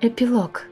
Эпилог.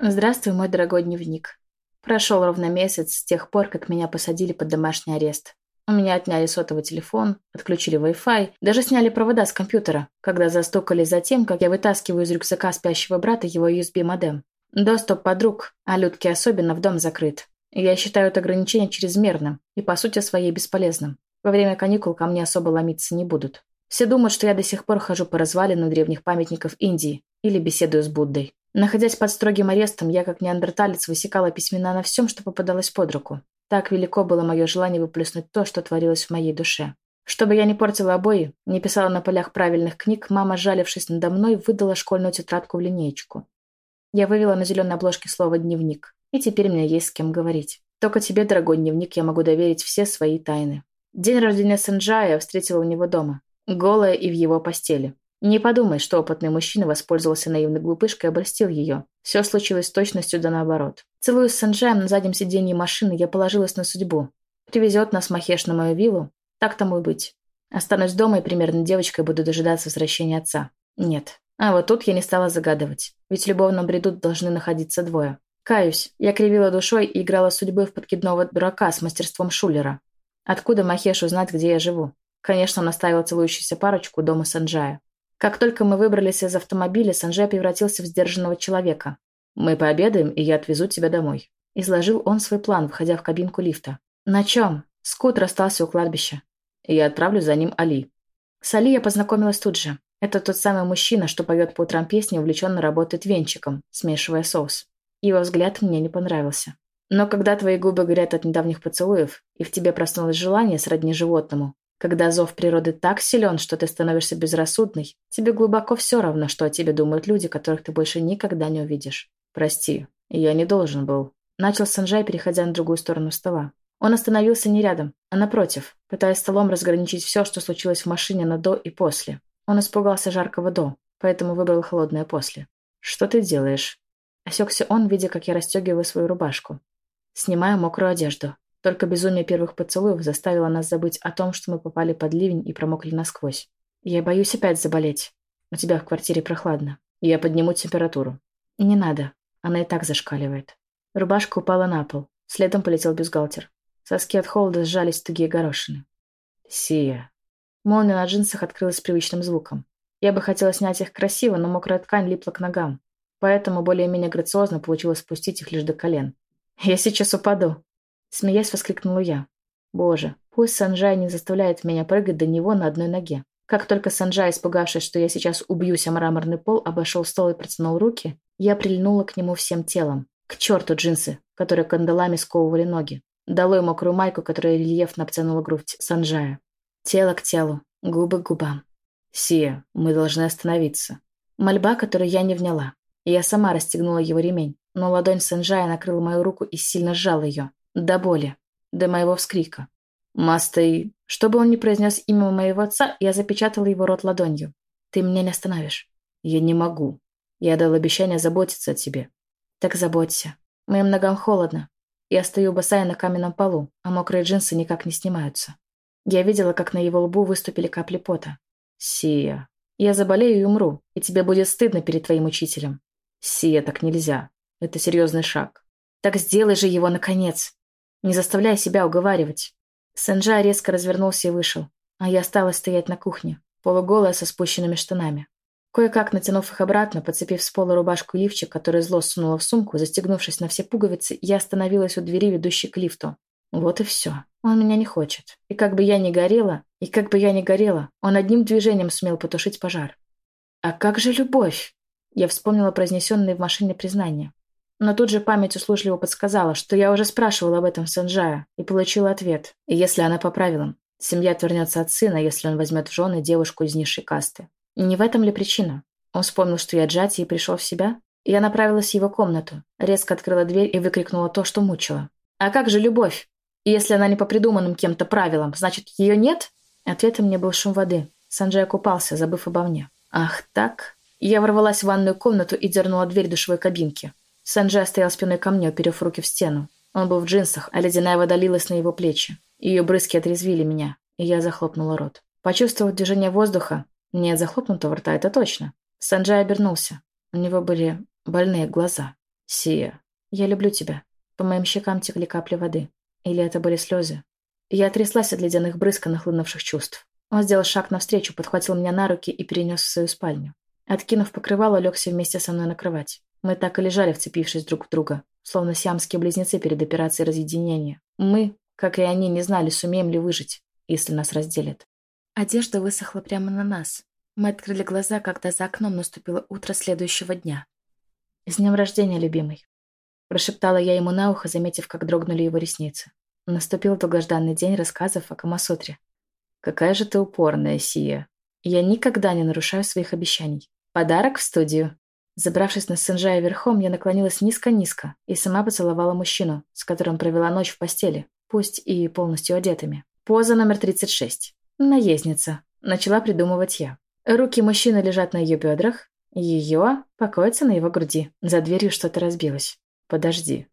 Здравствуй, мой дорогой дневник. Прошел ровно месяц с тех пор, как меня посадили под домашний арест. У меня отняли сотовый телефон, отключили Wi-Fi, даже сняли провода с компьютера, когда застукали за тем, как я вытаскиваю из рюкзака спящего брата его USB-модем. Доступ подруг, а Людке особенно, в дом закрыт. Я считаю это ограничение чрезмерным и, по сути своей, бесполезным. Во время каникул ко мне особо ломиться не будут. Все думают, что я до сих пор хожу по развалинам древних памятников Индии или беседую с Буддой. Находясь под строгим арестом, я, как неандерталец, высекала письмена на всем, что попадалось под руку. Так велико было мое желание выплеснуть то, что творилось в моей душе. Чтобы я не портила обои, не писала на полях правильных книг, мама, жалившись надо мной, выдала школьную тетрадку в линеечку. Я вывела на зеленой обложке слово «дневник», и теперь мне есть с кем говорить. Только тебе, дорогой дневник, я могу доверить все свои тайны. День рождения Санджая я встретила у него дома. Голая и в его постели. Не подумай, что опытный мужчина воспользовался наивной глупышкой и обольстил ее. Все случилось с точностью да наоборот. Целуясь с Санджаем на заднем сиденье машины, я положилась на судьбу. Привезет нас Махеш на мою виллу. Так тому и быть. Останусь дома и примерно девочкой буду дожидаться возвращения отца. Нет. А вот тут я не стала загадывать. Ведь в любовном бреду должны находиться двое. Каюсь, я кривила душой и играла судьбой в подкидного дурака с мастерством Шулера. Откуда Махеш узнать, где я живу? Конечно, он оставил целующуюся парочку дома Санджая. Как только мы выбрались из автомобиля, Санджай превратился в сдержанного человека. «Мы пообедаем, и я отвезу тебя домой». Изложил он свой план, входя в кабинку лифта. «На чем?» Скут расстался у кладбища. «Я отправлю за ним Али». С Али я познакомилась тут же. Это тот самый мужчина, что поет по утрам песни увлеченно работает венчиком, смешивая соус. Его взгляд мне не понравился. Но когда твои губы горят от недавних поцелуев, и в тебе проснулось желание сродни животному, когда зов природы так силен, что ты становишься безрассудной, тебе глубоко все равно, что о тебе думают люди, которых ты больше никогда не увидишь. Прости, я не должен был. Начал Санджай, переходя на другую сторону стола. Он остановился не рядом, а напротив, пытаясь столом разграничить все, что случилось в машине на «до» и «после». Он испугался жаркого «до», поэтому выбрал холодное «после». «Что ты делаешь?» Осекся он, видя, как я расстегиваю свою рубашку. Снимаю мокрую одежду. Только безумие первых поцелуев заставило нас забыть о том, что мы попали под ливень и промокли насквозь. Я боюсь опять заболеть. У тебя в квартире прохладно. Я подниму температуру. Не надо. Она и так зашкаливает. Рубашка упала на пол. Следом полетел бюстгальтер. Соски от холода сжались в тугие горошины. Сия. Молния на джинсах открылась с привычным звуком. Я бы хотела снять их красиво, но мокрая ткань липла к ногам. Поэтому более-менее грациозно получилось спустить их лишь до колен. «Я сейчас упаду», Смеясь, воскликнула я. Боже, пусть Санджай не заставляет меня прыгать до него на одной ноге. Как только Санджай, испугавшись, что я сейчас убьюсь о мраморный пол, обошел стол и протянул руки, я прильнула к нему всем телом. К черту джинсы, которые кандалами сковывали ноги. Долой мокрую майку, которая рельефно обтянула грудь Санджая. Тело к телу, губы к губам. «Сия, мы должны остановиться». Мольба, которую я не вняла. Я сама расстегнула его ремень, но ладонь Санджая накрыла мою руку и сильно сжала ее. До боли. До моего вскрика. Мастой... Чтобы он не произнес имя моего отца, я запечатала его рот ладонью. Ты меня не остановишь. Я не могу. Я дал обещание заботиться о тебе. Так заботься. Моим ногам холодно. Я стою босая на каменном полу, а мокрые джинсы никак не снимаются. Я видела, как на его лбу выступили капли пота. Сия. Я заболею и умру, и тебе будет стыдно перед твоим учителем. Сия, так нельзя. Это серьезный шаг. Так сделай же его, наконец не заставляя себя уговаривать. Сэнджа резко развернулся и вышел, а я осталась стоять на кухне, полуголая со спущенными штанами. Кое-как натянув их обратно, подцепив с пола рубашку лифчик, который зло сунула в сумку, застегнувшись на все пуговицы, я остановилась у двери, ведущей к лифту. Вот и все. Он меня не хочет. И как бы я ни горела, и как бы я ни горела, он одним движением сумел потушить пожар. А как же любовь? Я вспомнила произнесенные в машине признания. Но тут же память услужливо подсказала, что я уже спрашивала об этом Санджая и получила ответ. И если она по правилам, семья отвернется от сына, если он возьмет в жены девушку из низшей касты. Не в этом ли причина? Он вспомнил, что я Джати и пришел в себя? Я направилась в его комнату, резко открыла дверь и выкрикнула то, что мучила. «А как же любовь? И если она не по придуманным кем-то правилам, значит, ее нет?» Ответом мне был шум воды. Санджай купался, забыв обо мне. «Ах, так?» Я ворвалась в ванную комнату и дернула дверь душевой кабинки. Санджай стоял спиной ко мне, уперев руки в стену. Он был в джинсах, а ледяная вода лилась на его плечи. Ее брызги отрезвили меня, и я захлопнула рот. Почувствовав движение воздуха, нет захлопнутого рта, это точно. Санджай обернулся. У него были больные глаза. Сия, я люблю тебя. По моим щекам текли капли воды. Или это были слезы? Я тряслась от ледяных брызг и нахлынувших чувств. Он сделал шаг навстречу, подхватил меня на руки и перенес в свою спальню. Откинув покрывало, легся вместе со мной на кровать. Мы так и лежали, вцепившись друг в друга, словно сиамские близнецы перед операцией разъединения. Мы, как и они, не знали, сумеем ли выжить, если нас разделят. Одежда высохла прямо на нас. Мы открыли глаза, когда за окном наступило утро следующего дня. «С днем рождения, любимый!» Прошептала я ему на ухо, заметив, как дрогнули его ресницы. Наступил долгожданный день рассказов о Камасутре. «Какая же ты упорная, Сия!» «Я никогда не нарушаю своих обещаний. Подарок в студию!» Забравшись на Сенжая верхом, я наклонилась низко-низко и сама поцеловала мужчину, с которым провела ночь в постели, пусть и полностью одетыми. Поза номер 36. Наездница. Начала придумывать я. Руки мужчины лежат на ее бедрах, ее покоится на его груди. За дверью что-то разбилось. «Подожди».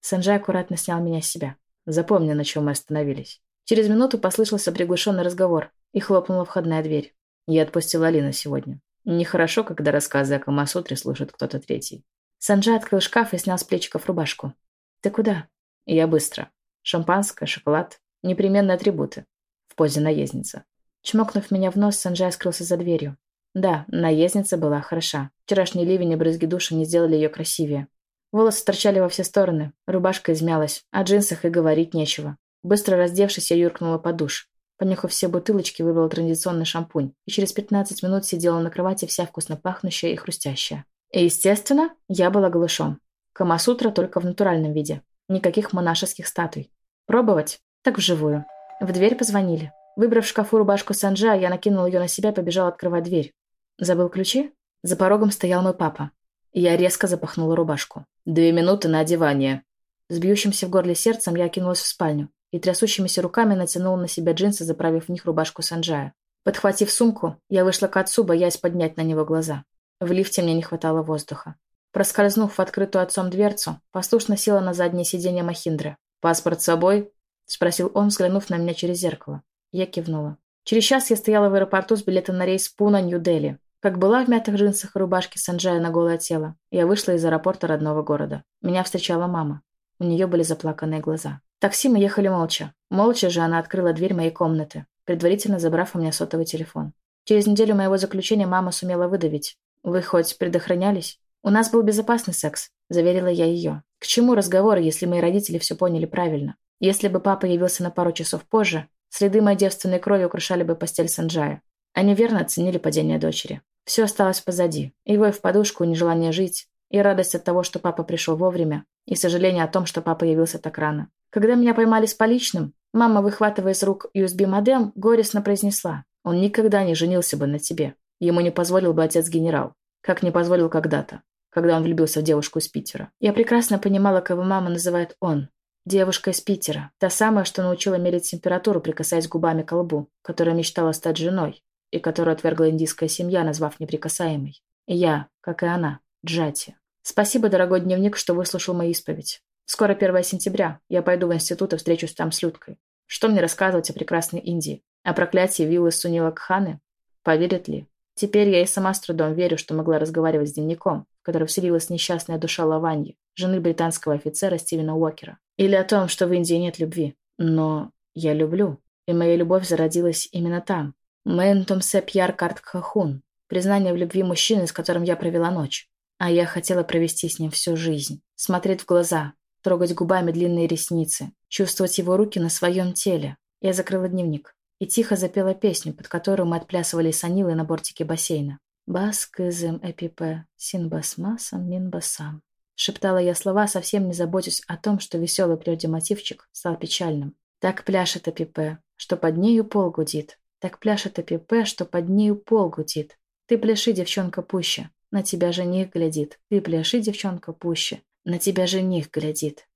Санджай аккуратно снял меня с себя. Запомни, на чем мы остановились. Через минуту послышался приглушенный разговор и хлопнула входная дверь. Я отпустила Алину сегодня. Нехорошо, когда рассказы о Камасутре слушает кто-то третий. Санджа открыл шкаф и снял с плечиков рубашку. «Ты куда?» «Я быстро. Шампанское, шоколад. Непременные атрибуты. В позе наездница». Чмокнув меня в нос, Санджай скрылся за дверью. Да, наездница была хороша. Вчерашний ливень и брызги душа не сделали ее красивее. Волосы торчали во все стороны, рубашка измялась, о джинсах и говорить нечего. Быстро раздевшись, я юркнула под душ. Понюхав все бутылочки, выбрала традиционный шампунь и через 15 минут сидела на кровати вся вкусно пахнущая и хрустящая. И, естественно, я была голышом. Камасутра только в натуральном виде. Никаких монашеских статуй. Пробовать? Так вживую. В дверь позвонили. Выбрав в шкафу рубашку Санджа, я накинула ее на себя и побежала открывать дверь. Забыл ключи? За порогом стоял мой папа. Я резко запахнула рубашку. «Две минуты на одевание». С бьющимся в горле сердцем я кинулась в спальню и трясущимися руками натянула на себя джинсы, заправив в них рубашку Санджая. Подхватив сумку, я вышла к отцу, боясь поднять на него глаза. В лифте мне не хватало воздуха. Проскользнув в открытую отцом дверцу, послушно села на заднее сиденье Махиндры. «Паспорт с собой?» – спросил он, взглянув на меня через зеркало. Я кивнула. Через час я стояла в аэропорту с билетом на рейс Пуна, Нью-Дели. Как была в мятых джинсах и рубашке Санджая на голое тело, я вышла из аэропорта родного города. Меня встречала мама. У нее были заплаканные глаза. Такси мы ехали молча. Молча же она открыла дверь моей комнаты, предварительно забрав у меня сотовый телефон. Через неделю моего заключения мама сумела выдавить. «Вы хоть предохранялись?» «У нас был безопасный секс», – заверила я ее. «К чему разговоры, если мои родители все поняли правильно? Если бы папа явился на пару часов позже, следы моей девственной крови украшали бы постель Санджая. Они верно оценили падение дочери. Все осталось позади. И вой в подушку, нежелание жить, и радость от того, что папа пришел вовремя, и сожаление о том, что папа явился так рано. Когда меня поймали с поличным, мама, выхватывая из рук USB-модем, горестно произнесла, «Он никогда не женился бы на тебе. Ему не позволил бы отец-генерал, как не позволил когда-то, когда он влюбился в девушку из Питера. Я прекрасно понимала, кого мама называет «он». Девушка из Питера, та самая, что научила мерить температуру, прикасаясь губами к лбу, которая мечтала стать женой, и которую отвергла индийская семья, назвав неприкасаемой. Я, как и она, Джати. Спасибо, дорогой дневник, что выслушал мою исповедь. Скоро 1 сентября. Я пойду в институт и встречусь там с Людкой. Что мне рассказывать о прекрасной Индии? О проклятии виллы Сунила Кханы? Поверит ли? Теперь я и сама с трудом верю, что могла разговаривать с дневником, в который вселилась несчастная душа Лаваньи, жены британского офицера Стивена Уокера. Или о том, что в Индии нет любви. Но я люблю. И моя любовь зародилась именно там. Мэнтум Сепьяр Картхахун. Признание в любви мужчины, с которым я провела ночь. А я хотела провести с ним всю жизнь. Смотреть в глаза, трогать губами длинные ресницы, чувствовать его руки на своем теле. Я закрыла дневник и тихо запела песню, под которую мы отплясывали с Анилой на бортике бассейна. «Бас кызым эпипе, синбасмасам минбасам». Шептала я слова, совсем не заботясь о том, что веселый прежде мотивчик стал печальным. Так пляшет эпипе, что под нею пол гудит. Так пляшет эпипе, что под нею пол гудит. Ты пляши, девчонка, пуще. На тебя жених глядит. Ты пляши, девчонка, пуще. На тебя жених глядит.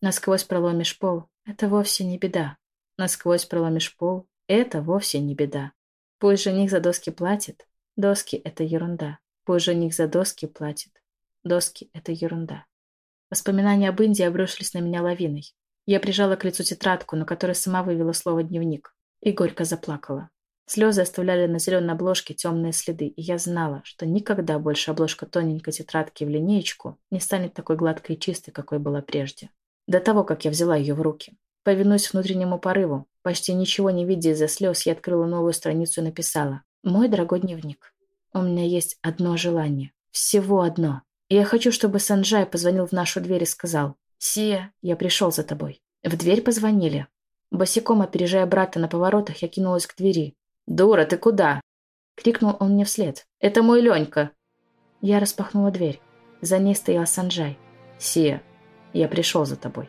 Насквозь проломишь пол. Это вовсе не беда. Насквозь проломишь пол. Это вовсе не беда. Пусть жених за доски платит. Доски — это ерунда. Пусть жених за доски платит. Доски — это ерунда. Воспоминания об Индии обрушились на меня лавиной. Я прижала к лицу тетрадку, на которой сама вывела слово «дневник», и горько заплакала. Слезы оставляли на зеленой обложке темные следы, и я знала, что никогда больше обложка тоненькой тетрадки в линеечку не станет такой гладкой и чистой, какой была прежде. До того, как я взяла ее в руки. Повинуясь внутреннему порыву, почти ничего не видя из-за слез, я открыла новую страницу и написала «Мой дорогой дневник, у меня есть одно желание. Всего одно. И я хочу, чтобы Санджай позвонил в нашу дверь и сказал «Сия, я пришел за тобой». В дверь позвонили. Босиком опережая брата на поворотах, я кинулась к двери. «Дура, ты куда?» Крикнул он мне вслед. «Это мой Ленька!» Я распахнула дверь. За ней стоял Санджай. «Сия, я пришел за тобой».